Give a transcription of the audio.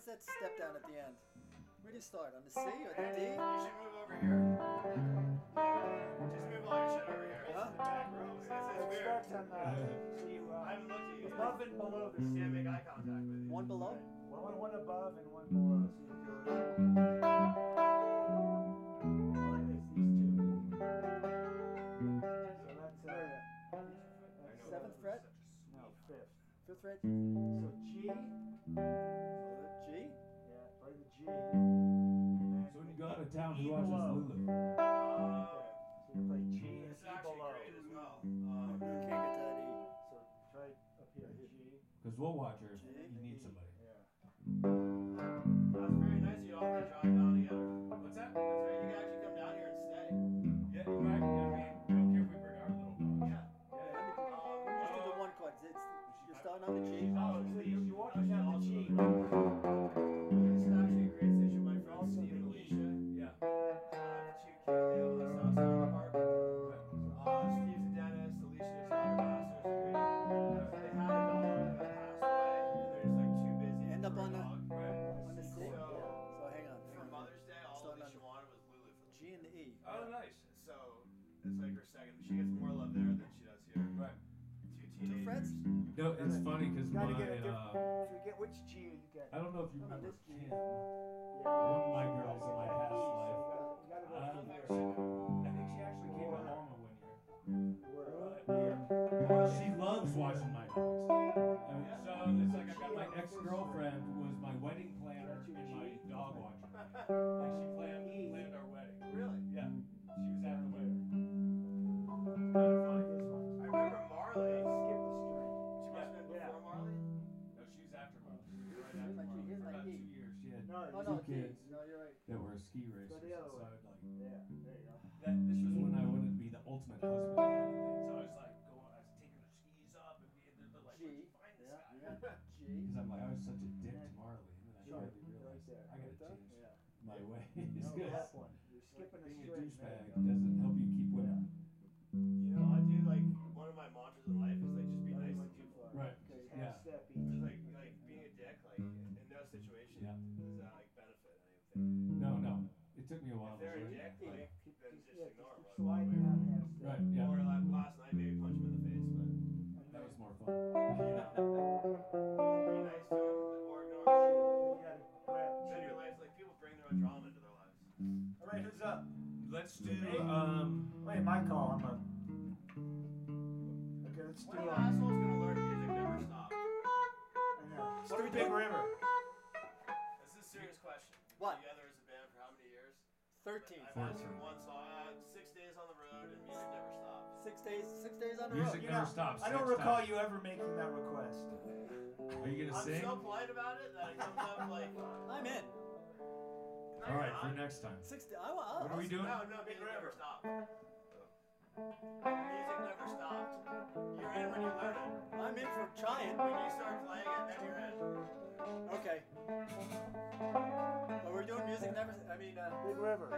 What's that step down at the end? Where do you start? On the C or the D? You should move over here. Just move all your shit over here. Huh? The back row. This is weird. starts the, see, I uh, haven't looked at you. above and below the C. Can't make eye contact with you. One below? One, one, one above and one below, so you do it. Well, these two. So that's, uh, Seventh fret? No, fifth. Fifth fret? So G, G? You then go out of who watches below. Lulu? Uh, So you play G and E below. as well. I Um, can't get that E. So try up here, G. Because we'll watch her G. you need somebody. Yeah. that's very nice of you all to Two teenagers. frets? No, it's funny because my, Gotta get a different, uh, forget which G you get. I don't know if you remember this G. Kim. Yeah, One of my girls in my past life. Gotta, Um, gotta I think she actually came to Loma one year. here. She loves watching my dogs. And so it's like I got my ex-girlfriend was my wedding planner and my dog watcher. Like she planned, No, you're right. that were ski racers. the other so way. I'd like Yeah, there you go. that this was when I wanted to be the ultimate husband kind of thing. So I was like going, I was taking her skis up and being they're like, G. where'd you find this Yeah, guy? yeah. G. Because I'm like, I was such a dick to Marley, and then I Sure. finally realized Right. I gotta Right change Yeah. my ways. No, that one. You're skipping the being a string. douchebag There you go. doesn't help you keep women. You know, I do like one of my mantras in life is like just be nice to people. far. Right. Just Yeah. half step Just like like being a dick, like in no situation Yeah. does that like benefit anything. No, no. It took me a while If to they're a learn. like Keep, then keep, just yeah, ignore just them. keep sliding down. Right, yeah. Or like last night, maybe punch him in the face, but That was more fun. be nice to him or ignore him. you gotta grab Then your life, like people bring their own drama into their lives. All right, who's up? Let's do, um, Wait, my call. I'm up. Okay, let's do. When are you Uh, Thirteen. I've answered one song. Uh, six days on the road and music never stops. Six days. Six days on the music road. You never know, stops. I don't Next recall time. you ever making that request. Are you gonna I'm sing? so polite about it that it comes up like. I'm in. All right, for next time. Six. Day, I, I'll, What are we doing? No, no, music never stopped. Music never stopped. You're in when you learn it. I'm in for trying. When you start playing it, then you're in. Okay. But we're doing music never. I mean, uh, Big River.